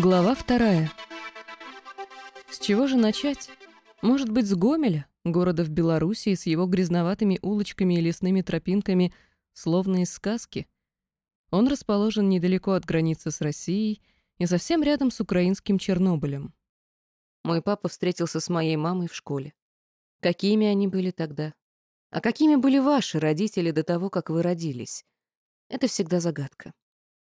Глава вторая. С чего же начать? Может быть, с Гомеля, города в Белоруссии с его грязноватыми улочками и лесными тропинками, словно из сказки? Он расположен недалеко от границы с Россией и совсем рядом с украинским Чернобылем. Мой папа встретился с моей мамой в школе. Какими они были тогда? А какими были ваши родители до того, как вы родились? Это всегда загадка.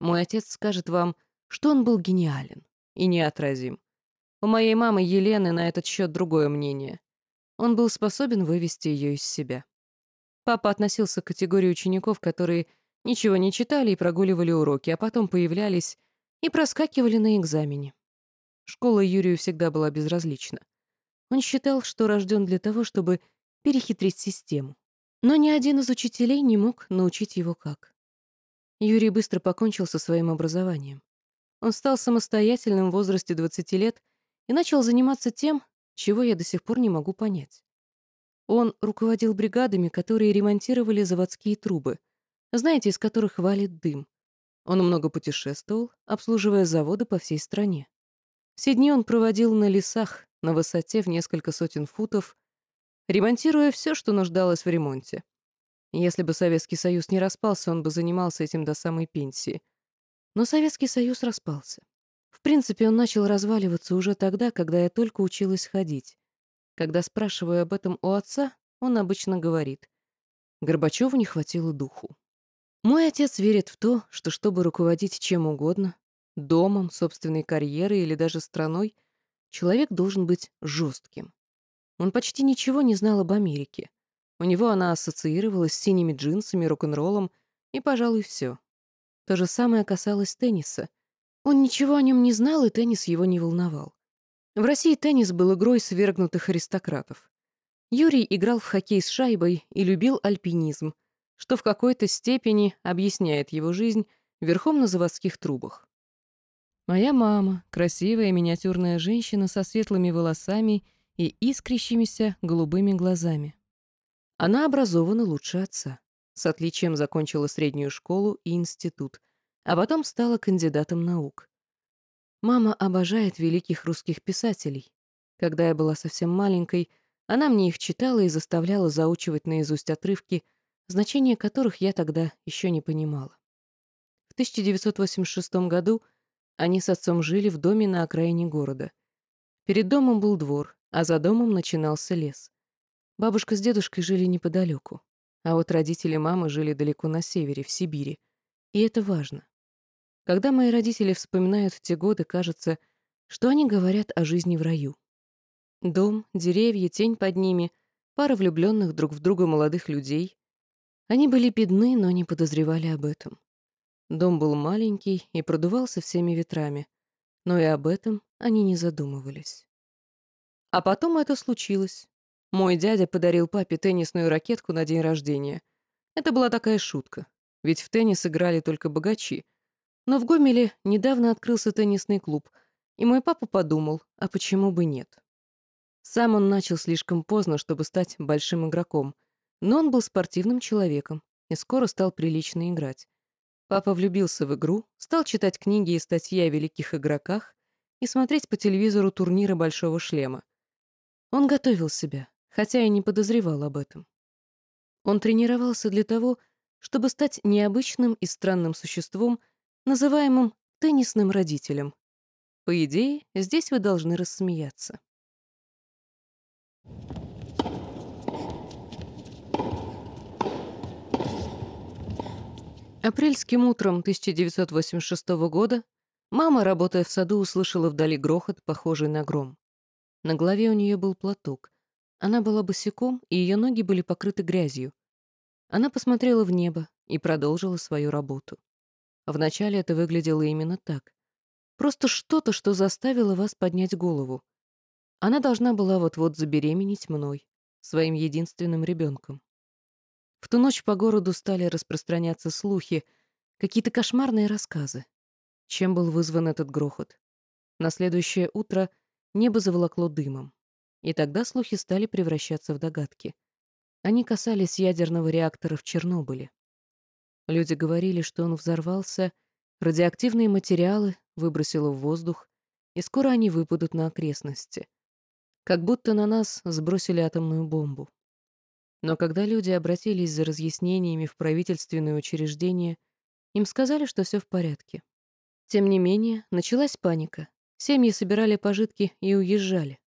Мой отец скажет вам, что он был гениален и неотразим. У моей мамы Елены на этот счет другое мнение. Он был способен вывести ее из себя. Папа относился к категории учеников, которые ничего не читали и прогуливали уроки, а потом появлялись и проскакивали на экзамене. Школа Юрию всегда была безразлична. Он считал, что рожден для того, чтобы перехитрить систему. Но ни один из учителей не мог научить его как. Юрий быстро покончил со своим образованием. Он стал самостоятельным в возрасте 20 лет и начал заниматься тем, чего я до сих пор не могу понять. Он руководил бригадами, которые ремонтировали заводские трубы, знаете, из которых валит дым. Он много путешествовал, обслуживая заводы по всей стране. Все дни он проводил на лесах, на высоте в несколько сотен футов, ремонтируя все, что нуждалось в ремонте. Если бы Советский Союз не распался, он бы занимался этим до самой пенсии — но Советский Союз распался. В принципе, он начал разваливаться уже тогда, когда я только училась ходить. Когда спрашиваю об этом у отца, он обычно говорит, Горбачеву не хватило духу. Мой отец верит в то, что чтобы руководить чем угодно, домом, собственной карьерой или даже страной, человек должен быть жестким. Он почти ничего не знал об Америке. У него она ассоциировалась с синими джинсами, рок-н-роллом и, пожалуй, все. То же самое касалось тенниса. Он ничего о нем не знал, и теннис его не волновал. В России теннис был игрой свергнутых аристократов. Юрий играл в хоккей с шайбой и любил альпинизм, что в какой-то степени объясняет его жизнь верхом на заводских трубах. Моя мама — красивая миниатюрная женщина со светлыми волосами и искрящимися голубыми глазами. Она образована лучше отца. С отличием закончила среднюю школу и институт, а потом стала кандидатом наук. Мама обожает великих русских писателей. Когда я была совсем маленькой, она мне их читала и заставляла заучивать наизусть отрывки, значение которых я тогда еще не понимала. В 1986 году они с отцом жили в доме на окраине города. Перед домом был двор, а за домом начинался лес. Бабушка с дедушкой жили неподалеку. А вот родители мамы жили далеко на севере, в Сибири. И это важно. Когда мои родители вспоминают те годы, кажется, что они говорят о жизни в раю. Дом, деревья, тень под ними, пара влюбленных друг в друга молодых людей. Они были бедны, но не подозревали об этом. Дом был маленький и продувался всеми ветрами, но и об этом они не задумывались. А потом это случилось. Мой дядя подарил папе теннисную ракетку на день рождения. Это была такая шутка, ведь в теннис играли только богачи. Но в Гомеле недавно открылся теннисный клуб, и мой папа подумал, а почему бы нет? Сам он начал слишком поздно, чтобы стать большим игроком, но он был спортивным человеком и скоро стал прилично играть. Папа влюбился в игру, стал читать книги и статьи о великих игроках и смотреть по телевизору турниры «Большого шлема». Он готовил себя, хотя и не подозревал об этом. Он тренировался для того, чтобы стать необычным и странным существом, называемым теннисным родителем. По идее, здесь вы должны рассмеяться. Апрельским утром 1986 года мама, работая в саду, услышала вдали грохот, похожий на гром. На голове у нее был платок, она была босиком, и ее ноги были покрыты грязью. Она посмотрела в небо и продолжила свою работу. Вначале это выглядело именно так. Просто что-то, что заставило вас поднять голову. Она должна была вот-вот забеременеть мной, своим единственным ребенком. В ту ночь по городу стали распространяться слухи, какие-то кошмарные рассказы. Чем был вызван этот грохот? На следующее утро небо заволокло дымом. И тогда слухи стали превращаться в догадки. Они касались ядерного реактора в Чернобыле. Люди говорили, что он взорвался, радиоактивные материалы выбросило в воздух, и скоро они выпадут на окрестности. Как будто на нас сбросили атомную бомбу. Но когда люди обратились за разъяснениями в правительственные учреждения, им сказали, что все в порядке. Тем не менее, началась паника. Семьи собирали пожитки и уезжали.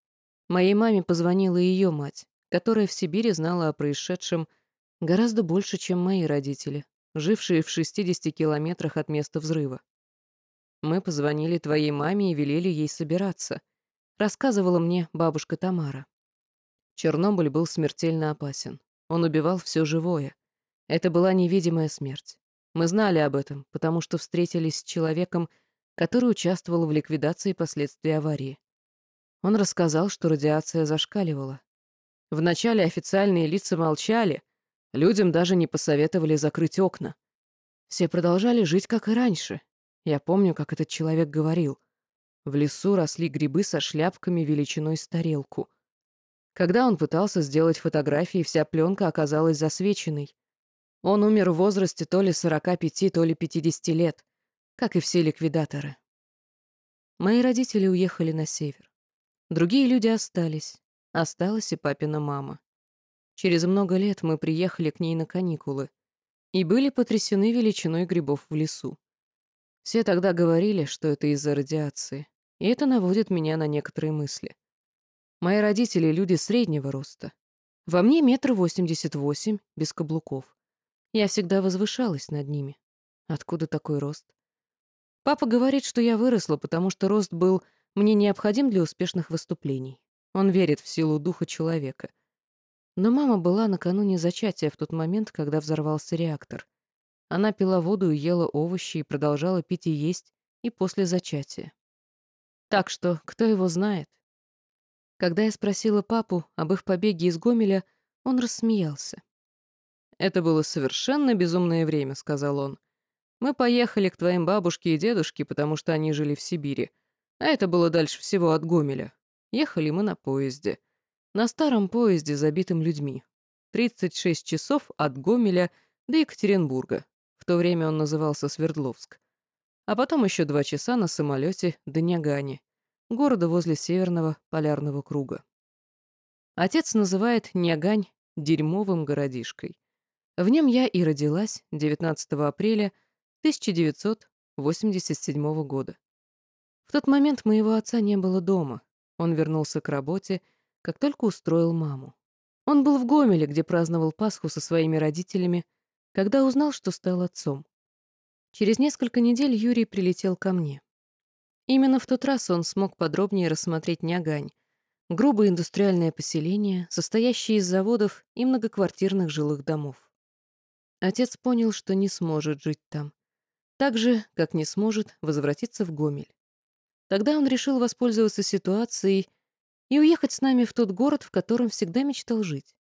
Моей маме позвонила ее мать, которая в Сибири знала о происшедшем гораздо больше, чем мои родители, жившие в 60 километрах от места взрыва. Мы позвонили твоей маме и велели ей собираться, рассказывала мне бабушка Тамара. Чернобыль был смертельно опасен. Он убивал все живое. Это была невидимая смерть. Мы знали об этом, потому что встретились с человеком, который участвовал в ликвидации последствий аварии. Он рассказал, что радиация зашкаливала. Вначале официальные лица молчали, людям даже не посоветовали закрыть окна. Все продолжали жить, как и раньше. Я помню, как этот человек говорил. В лесу росли грибы со шляпками величиной с тарелку. Когда он пытался сделать фотографии, вся пленка оказалась засвеченной. Он умер в возрасте то ли 45, то ли 50 лет, как и все ликвидаторы. Мои родители уехали на север. Другие люди остались. Осталась и папина мама. Через много лет мы приехали к ней на каникулы и были потрясены величиной грибов в лесу. Все тогда говорили, что это из-за радиации, и это наводит меня на некоторые мысли. Мои родители — люди среднего роста. Во мне метр восемьдесят восемь, без каблуков. Я всегда возвышалась над ними. Откуда такой рост? Папа говорит, что я выросла, потому что рост был мне необходим для успешных выступлений. Он верит в силу духа человека. Но мама была накануне зачатия в тот момент, когда взорвался реактор. Она пила воду и ела овощи и продолжала пить и есть и после зачатия. Так что, кто его знает? Когда я спросила папу об их побеге из Гомеля, он рассмеялся. «Это было совершенно безумное время», — сказал он. «Мы поехали к твоим бабушке и дедушке, потому что они жили в Сибири. А это было дальше всего от Гомеля. Ехали мы на поезде. На старом поезде, забитым людьми. 36 часов от Гомеля до Екатеринбурга. В то время он назывался Свердловск. А потом еще два часа на самолете до Нягани, города возле Северного полярного круга. Отец называет Нягань дерьмовым городишкой. В нем я и родилась 19 апреля 1987 года. В тот момент моего отца не было дома. Он вернулся к работе, как только устроил маму. Он был в Гомеле, где праздновал Пасху со своими родителями, когда узнал, что стал отцом. Через несколько недель Юрий прилетел ко мне. Именно в тот раз он смог подробнее рассмотреть Нягань, грубое индустриальное поселение, состоящее из заводов и многоквартирных жилых домов. Отец понял, что не сможет жить там, так же, как не сможет возвратиться в Гомель. Тогда он решил воспользоваться ситуацией и уехать с нами в тот город, в котором всегда мечтал жить.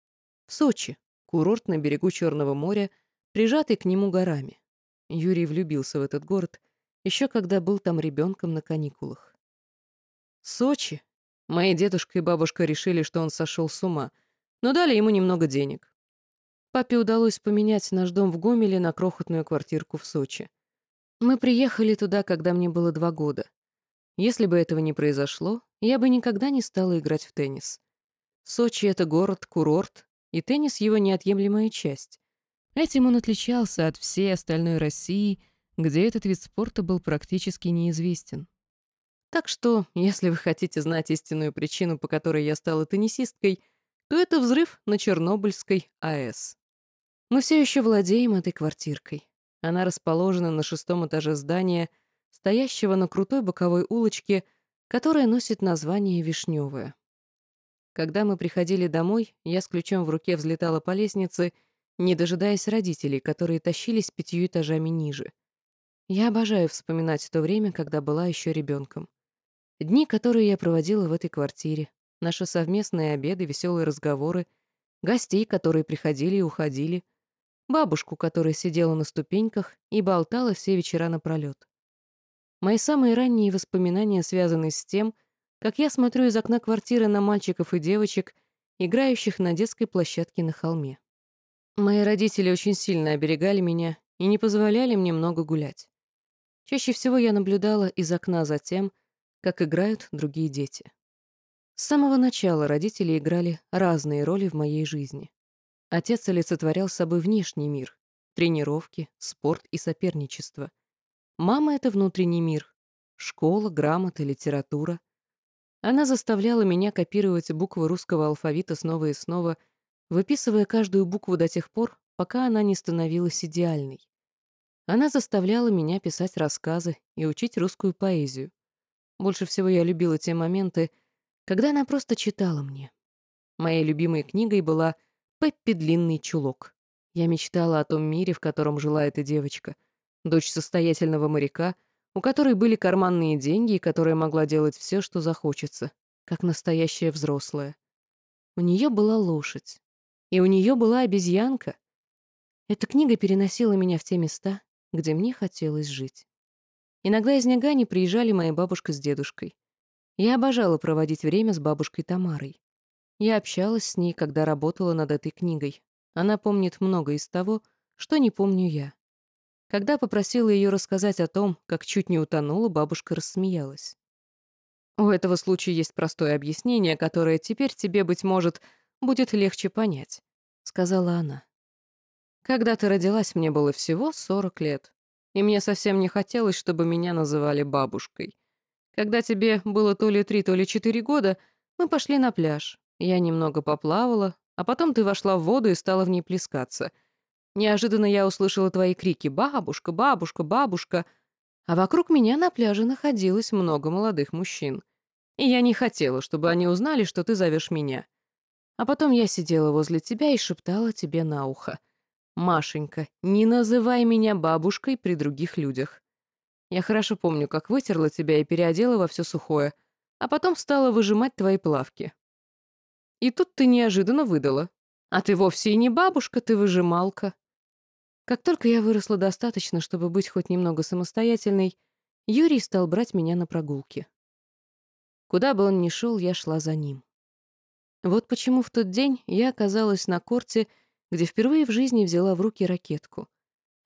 В Сочи, курорт на берегу Черного моря, прижатый к нему горами. Юрий влюбился в этот город, еще когда был там ребенком на каникулах. Сочи. Мои дедушка и бабушка решили, что он сошел с ума, но дали ему немного денег. Папе удалось поменять наш дом в Гомеле на крохотную квартирку в Сочи. Мы приехали туда, когда мне было два года. Если бы этого не произошло, я бы никогда не стала играть в теннис. Сочи — это город, курорт, и теннис — его неотъемлемая часть. Этим он отличался от всей остальной России, где этот вид спорта был практически неизвестен. Так что, если вы хотите знать истинную причину, по которой я стала теннисисткой, то это взрыв на Чернобыльской АЭС. Мы все еще владеем этой квартиркой. Она расположена на шестом этаже здания — стоящего на крутой боковой улочке, которая носит название Вишневая. Когда мы приходили домой, я с ключом в руке взлетала по лестнице, не дожидаясь родителей, которые тащились пятью этажами ниже. Я обожаю вспоминать то время, когда была еще ребенком. Дни, которые я проводила в этой квартире, наши совместные обеды, веселые разговоры, гостей, которые приходили и уходили, бабушку, которая сидела на ступеньках и болтала все вечера напролет. Мои самые ранние воспоминания связаны с тем, как я смотрю из окна квартиры на мальчиков и девочек, играющих на детской площадке на холме. Мои родители очень сильно оберегали меня и не позволяли мне много гулять. Чаще всего я наблюдала из окна за тем, как играют другие дети. С самого начала родители играли разные роли в моей жизни. Отец олицетворял собой внешний мир — тренировки, спорт и соперничество. Мама — это внутренний мир — школа, грамота, литература. Она заставляла меня копировать буквы русского алфавита снова и снова, выписывая каждую букву до тех пор, пока она не становилась идеальной. Она заставляла меня писать рассказы и учить русскую поэзию. Больше всего я любила те моменты, когда она просто читала мне. Моей любимой книгой была «Пеппи Длинный чулок». Я мечтала о том мире, в котором жила эта девочка, дочь состоятельного моряка, у которой были карманные деньги и которая могла делать все, что захочется, как настоящая взрослая. У нее была лошадь, и у нее была обезьянка. Эта книга переносила меня в те места, где мне хотелось жить. Иногда из Нягани приезжали моя бабушка с дедушкой. Я обожала проводить время с бабушкой Тамарой. Я общалась с ней, когда работала над этой книгой. Она помнит много из того, что не помню я. Когда попросила ее рассказать о том, как чуть не утонула, бабушка рассмеялась. У этого случая есть простое объяснение, которое теперь тебе, быть может, будет легче понять, — сказала она. Когда ты родилась, мне было всего 40 лет, и мне совсем не хотелось, чтобы меня называли бабушкой. Когда тебе было то ли три, то ли четыре года, мы пошли на пляж. Я немного поплавала, а потом ты вошла в воду и стала в ней плескаться. Неожиданно я услышала твои крики «Бабушка! Бабушка! Бабушка!» А вокруг меня на пляже находилось много молодых мужчин. И я не хотела, чтобы они узнали, что ты зовешь меня. А потом я сидела возле тебя и шептала тебе на ухо — «Машенька, не называй меня бабушкой при других людях. Я хорошо помню, как вытерла тебя и переодела во все сухое, а потом стала выжимать твои плавки. И тут ты неожиданно выдала. А ты вовсе и не бабушка, ты выжималка. Как только я выросла достаточно, чтобы быть хоть немного самостоятельной, Юрий стал брать меня на прогулки. Куда бы он ни шел, я шла за ним. Вот почему в тот день я оказалась на корте — где впервые в жизни взяла в руки ракетку.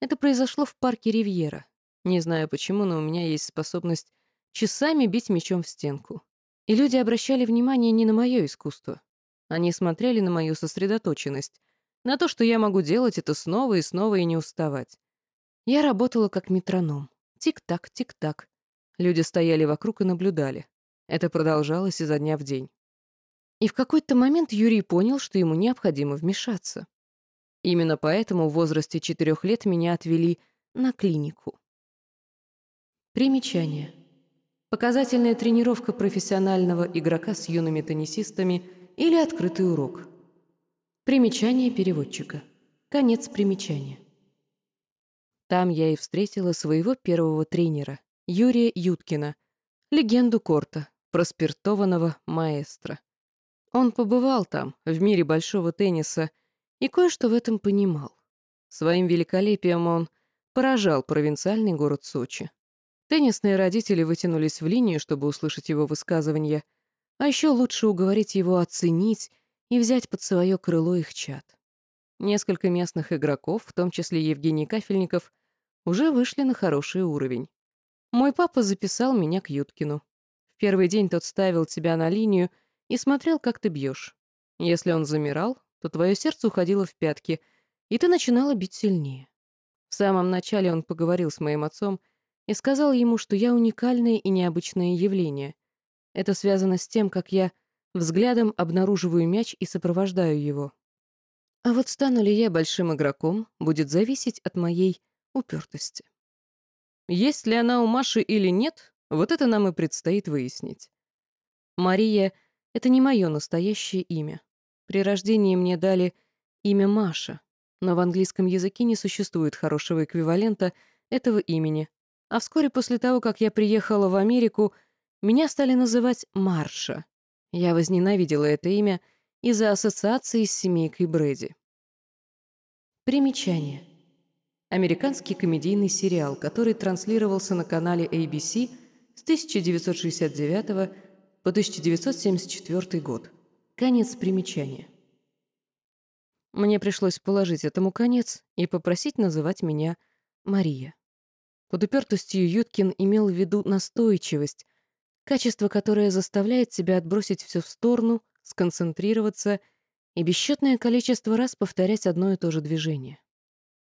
Это произошло в парке Ривьера. Не знаю почему, но у меня есть способность часами бить мечом в стенку. И люди обращали внимание не на мое искусство. Они смотрели на мою сосредоточенность, на то, что я могу делать это снова и снова и не уставать. Я работала как метроном. Тик-так, тик-так. Люди стояли вокруг и наблюдали. Это продолжалось изо дня в день. И в какой-то момент Юрий понял, что ему необходимо вмешаться. Именно поэтому в возрасте четырех лет меня отвели на клинику. Примечание. Показательная тренировка профессионального игрока с юными теннисистами или открытый урок. Примечание переводчика. Конец примечания. Там я и встретила своего первого тренера, Юрия Юткина, легенду корта, проспиртованного маэстро. Он побывал там, в мире большого тенниса, и кое-что в этом понимал. Своим великолепием он поражал провинциальный город Сочи. Теннисные родители вытянулись в линию, чтобы услышать его высказывания, а еще лучше уговорить его оценить и взять под свое крыло их чат. Несколько местных игроков, в том числе Евгений Кафельников, уже вышли на хороший уровень. Мой папа записал меня к Юткину. В первый день тот ставил тебя на линию и смотрел, как ты бьешь. Если он замирал, то твое сердце уходило в пятки, и ты начинала бить сильнее. В самом начале он поговорил с моим отцом и сказал ему, что я уникальное и необычное явление. Это связано с тем, как я взглядом обнаруживаю мяч и сопровождаю его. А вот стану ли я большим игроком, будет зависеть от моей упертости. Есть ли она у Маши или нет, вот это нам и предстоит выяснить. Мария — это не мое настоящее имя. При рождении мне дали имя Маша, но в английском языке не существует хорошего эквивалента этого имени. А вскоре после того, как я приехала в Америку, меня стали называть Марша. Я возненавидела это имя из-за ассоциации с семейкой Брэди. Примечание. Американский комедийный сериал, который транслировался на канале ABC с 1969 по 1974 год. Конец примечания. Мне пришлось положить этому конец и попросить называть меня Мария. Под упертостью Юткин имел в виду настойчивость, Качество, которое заставляет тебя отбросить все в сторону, сконцентрироваться и бесчетное количество раз повторять одно и то же движение.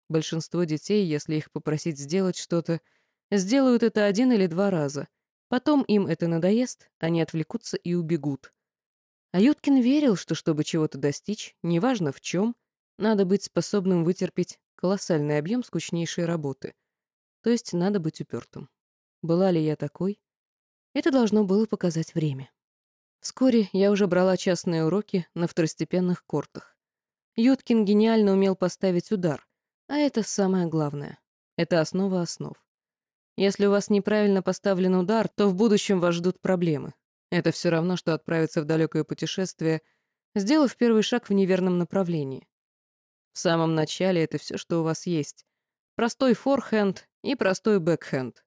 Большинство детей, если их попросить сделать что-то, сделают это один или два раза. Потом им это надоест, они отвлекутся и убегут. А Юткин верил, что чтобы чего-то достичь, неважно в чем, надо быть способным вытерпеть колоссальный объем скучнейшей работы. То есть надо быть упертым. Была ли я такой? Это должно было показать время. Вскоре я уже брала частные уроки на второстепенных кортах. Юткин гениально умел поставить удар, а это самое главное. Это основа основ. Если у вас неправильно поставлен удар, то в будущем вас ждут проблемы. Это все равно, что отправиться в далекое путешествие, сделав первый шаг в неверном направлении. В самом начале это все, что у вас есть. Простой форхенд и простой бэкхенд.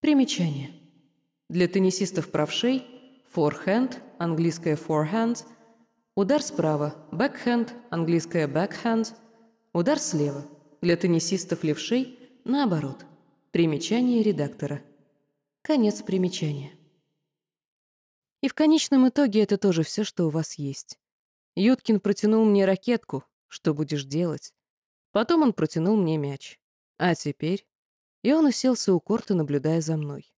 Примечание. Для теннисистов правшей форхенд, английское forehand, удар справа, бэкхенд, английское backhand, удар слева. Для теннисистов левшей наоборот. Примечание редактора. Конец примечания. И в конечном итоге это тоже все, что у вас есть. Юткин протянул мне ракетку. Что будешь делать? Потом он протянул мне мяч. А теперь... И он уселся у корта, наблюдая за мной.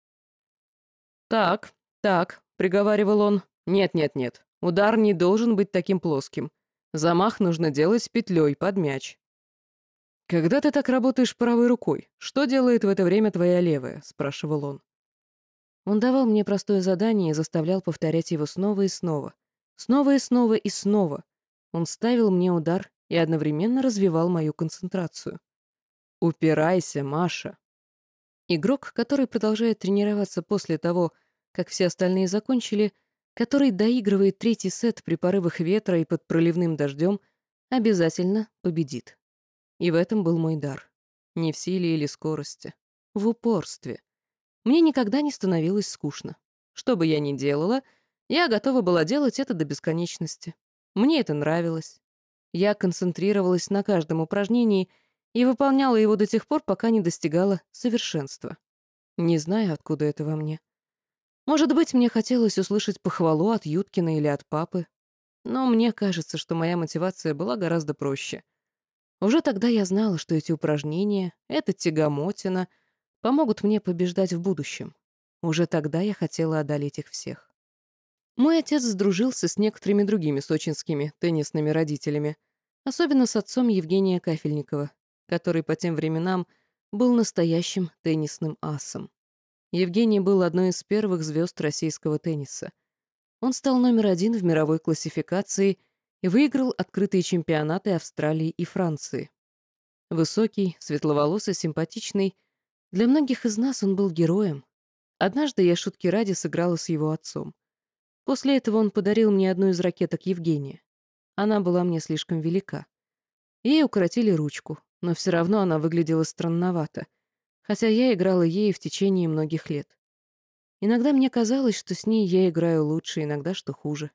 «Так, так», — приговаривал он. «Нет-нет-нет, удар не должен быть таким плоским. Замах нужно делать петлей под мяч». «Когда ты так работаешь правой рукой, что делает в это время твоя левая?» — спрашивал он. Он давал мне простое задание и заставлял повторять его снова и снова. Снова и снова и снова. Он ставил мне удар и одновременно развивал мою концентрацию. «Упирайся, Маша!» Игрок, который продолжает тренироваться после того, как все остальные закончили, который доигрывает третий сет при порывах ветра и под проливным дождем, обязательно победит. И в этом был мой дар. Не в силе или скорости. В упорстве. Мне никогда не становилось скучно. Что бы я ни делала, я готова была делать это до бесконечности. Мне это нравилось. Я концентрировалась на каждом упражнении и выполняла его до тех пор, пока не достигала совершенства. Не знаю, откуда это во мне. Может быть, мне хотелось услышать похвалу от Юткина или от папы, но мне кажется, что моя мотивация была гораздо проще. Уже тогда я знала, что эти упражнения, эта тягомотина — помогут мне побеждать в будущем. Уже тогда я хотела одолеть их всех. Мой отец сдружился с некоторыми другими сочинскими теннисными родителями, особенно с отцом Евгения Кафельникова, который по тем временам был настоящим теннисным асом. Евгений был одной из первых звезд российского тенниса. Он стал номер один в мировой классификации и выиграл открытые чемпионаты Австралии и Франции. Высокий, светловолосый, симпатичный, для многих из нас он был героем. Однажды я шутки ради сыграла с его отцом. После этого он подарил мне одну из ракеток Евгения. Она была мне слишком велика. Ей укоротили ручку, но все равно она выглядела странновато, хотя я играла ей в течение многих лет. Иногда мне казалось, что с ней я играю лучше, иногда что хуже.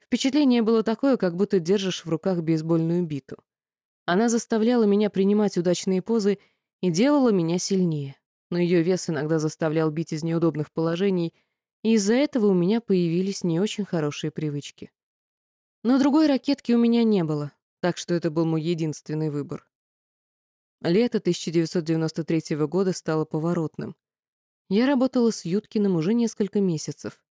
Впечатление было такое, как будто держишь в руках бейсбольную биту. Она заставляла меня принимать удачные позы и делала меня сильнее, но ее вес иногда заставлял бить из неудобных положений, и из-за этого у меня появились не очень хорошие привычки. Но другой ракетки у меня не было, так что это был мой единственный выбор. Лето 1993 года стало поворотным. Я работала с Юткиным уже несколько месяцев.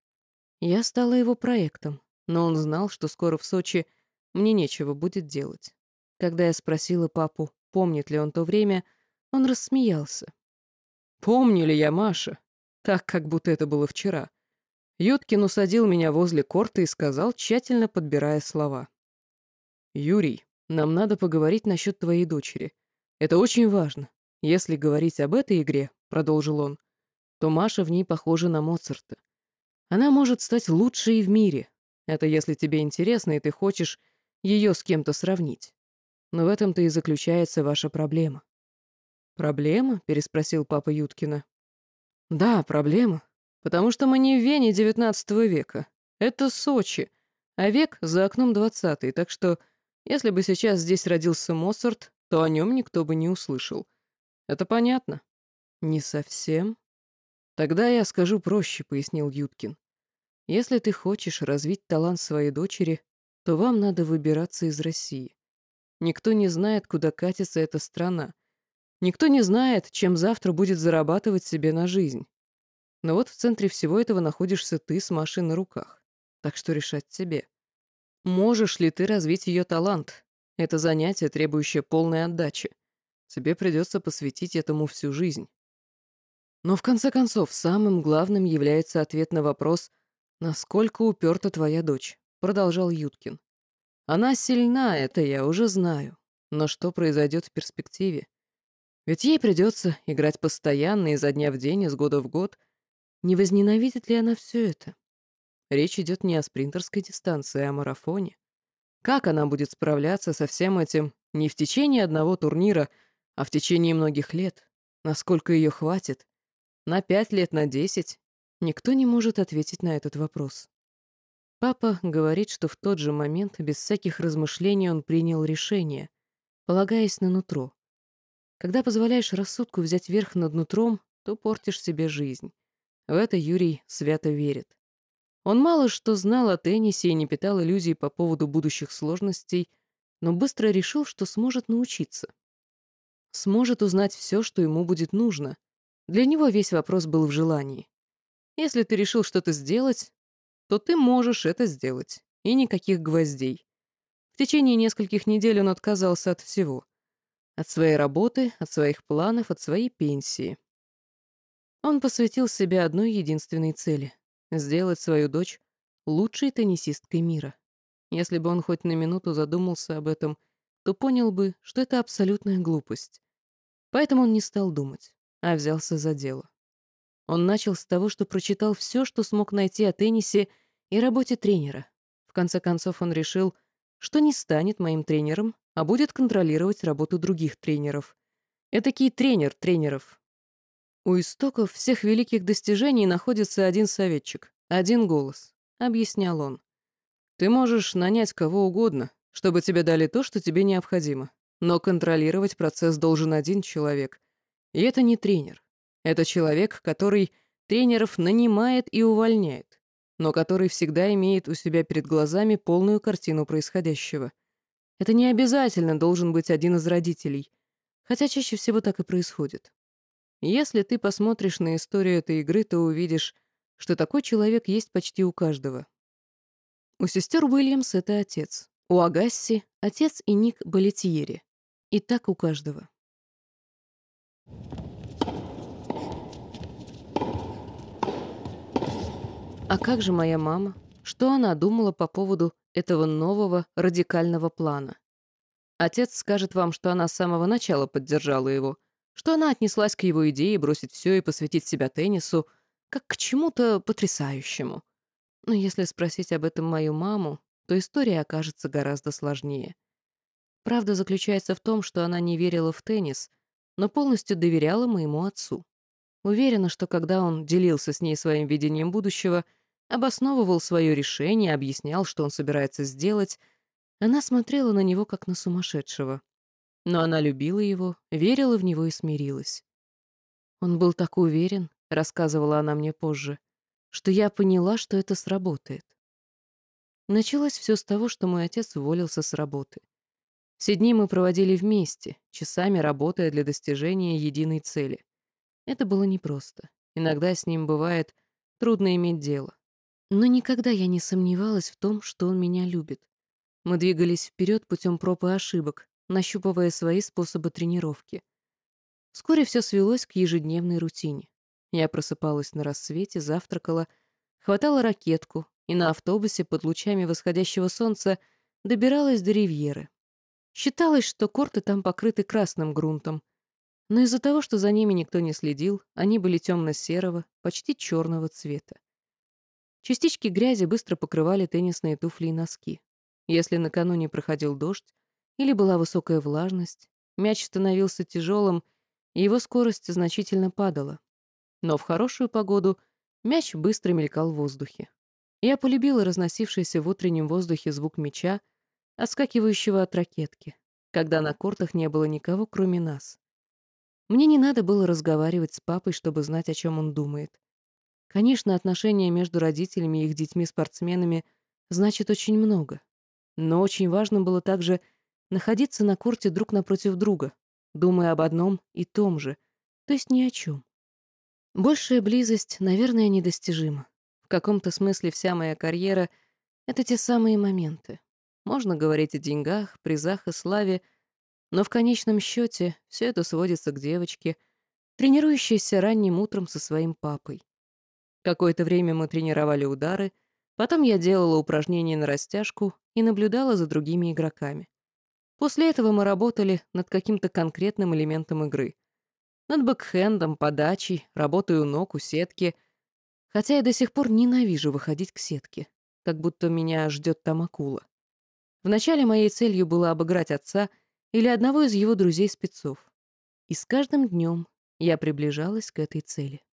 Я стала его проектом, но он знал, что скоро в Сочи мне нечего будет делать. Когда я спросила папу, помнит ли он то время, он рассмеялся. «Помню ли я, Маша? Так, как будто это было вчера. Юткин усадил меня возле корта и сказал, тщательно подбирая слова. «Юрий, нам надо поговорить насчет твоей дочери. Это очень важно. Если говорить об этой игре, — продолжил он, — то Маша в ней похожа на Моцарта. Она может стать лучшей в мире. Это если тебе интересно, и ты хочешь ее с кем-то сравнить. Но в этом-то и заключается ваша проблема. «Проблема?» — переспросил папа Юткина. «Да, проблема. Потому что мы не в Вене XIX века. Это Сочи, а век за окном двадцатый, так что если бы сейчас здесь родился Моцарт, то о нем никто бы не услышал. Это понятно?» «Не совсем». «Тогда я скажу проще», — пояснил Юткин. «Если ты хочешь развить талант своей дочери, то вам надо выбираться из России. Никто не знает, куда катится эта страна. Никто не знает, чем завтра будет зарабатывать себе на жизнь. Но вот в центре всего этого находишься ты с Машей на руках. Так что решать тебе. Можешь ли ты развить ее талант? Это занятие, требующее полной отдачи. Тебе придется посвятить этому всю жизнь. Но в конце концов, самым главным является ответ на вопрос «Насколько уперта твоя дочь?» продолжал Юткин. Она сильна, это я уже знаю. Но что произойдет в перспективе? Ведь ей придется играть постоянно, изо дня в день, из года в год. Не возненавидит ли она все это? Речь идет не о спринтерской дистанции, а о марафоне. Как она будет справляться со всем этим не в течение одного турнира, а в течение многих лет? Насколько ее хватит? На пять лет, на десять? Никто не может ответить на этот вопрос. Папа говорит, что в тот же момент, без всяких размышлений, он принял решение, полагаясь на нутро. Когда позволяешь рассудку взять верх над нутром, то портишь себе жизнь. В это Юрий свято верит. Он мало что знал о теннисе и не питал иллюзий по поводу будущих сложностей, но быстро решил, что сможет научиться. Сможет узнать все, что ему будет нужно. Для него весь вопрос был в желании. Если ты решил что-то сделать, то ты можешь это сделать. И никаких гвоздей. В течение нескольких недель он отказался от всего. От своей работы, от своих планов, от своей пенсии. Он посвятил себе одной единственной цели — сделать свою дочь лучшей теннисисткой мира. Если бы он хоть на минуту задумался об этом, то понял бы, что это абсолютная глупость. Поэтому он не стал думать, а взялся за дело. Он начал с того, что прочитал все, что смог найти о теннисе и работе тренера. В конце концов он решил, что не станет моим тренером, а будет контролировать работу других тренеров. Этакий тренер тренеров. У истоков всех великих достижений находится один советчик, один голос, объяснял он. Ты можешь нанять кого угодно, чтобы тебе дали то, что тебе необходимо. Но контролировать процесс должен один человек. И это не тренер. Это человек, который тренеров нанимает и увольняет но который всегда имеет у себя перед глазами полную картину происходящего. Это не обязательно должен быть один из родителей, хотя чаще всего так и происходит. Если ты посмотришь на историю этой игры, то увидишь, что такой человек есть почти у каждого. У сестер Уильямс это отец, у Агасси — отец и Ник Балетьери. И так у каждого. А как же моя мама? Что она думала по поводу этого нового радикального плана? Отец скажет вам, что она с самого начала поддержала его, что она отнеслась к его идее бросить все и посвятить себя теннису, как к чему-то потрясающему. Но если спросить об этом мою маму, то история окажется гораздо сложнее. Правда заключается в том, что она не верила в теннис, но полностью доверяла моему отцу. Уверена, что когда он делился с ней своим видением будущего — обосновывал свое решение, объяснял, что он собирается сделать. Она смотрела на него, как на сумасшедшего. Но она любила его, верила в него и смирилась. «Он был так уверен», — рассказывала она мне позже, «что я поняла, что это сработает». Началось все с того, что мой отец уволился с работы. Все дни мы проводили вместе, часами работая для достижения единой цели. Это было непросто. Иногда с ним бывает трудно иметь дело. Но никогда я не сомневалась в том, что он меня любит. Мы двигались вперед путем проб и ошибок, нащупывая свои способы тренировки. Вскоре все свелось к ежедневной рутине. Я просыпалась на рассвете, завтракала, хватала ракетку и на автобусе под лучами восходящего солнца добиралась до ривьеры. Считалось, что корты там покрыты красным грунтом, но из-за того, что за ними никто не следил, они были темно-серого, почти черного цвета. Частички грязи быстро покрывали теннисные туфли и носки. Если накануне проходил дождь или была высокая влажность, мяч становился тяжелым, и его скорость значительно падала. Но в хорошую погоду мяч быстро мелькал в воздухе. Я полюбила разносившийся в утреннем воздухе звук мяча, отскакивающего от ракетки, когда на кортах не было никого, кроме нас. Мне не надо было разговаривать с папой, чтобы знать, о чем он думает. Конечно, отношения между родителями и их детьми-спортсменами значит очень много. Но очень важно было также находиться на корте друг напротив друга, думая об одном и том же, то есть ни о чем. Большая близость, наверное, недостижима. В каком-то смысле вся моя карьера — это те самые моменты. Можно говорить о деньгах, призах и славе, но в конечном счете все это сводится к девочке, тренирующейся ранним утром со своим папой. Какое-то время мы тренировали удары, потом я делала упражнения на растяжку и наблюдала за другими игроками. После этого мы работали над каким-то конкретным элементом игры. Над бэкхендом, подачей, работой у ног, у сетки. Хотя я до сих пор ненавижу выходить к сетке, как будто меня ждет там акула. Вначале моей целью было обыграть отца или одного из его друзей-спецов. И с каждым днем я приближалась к этой цели.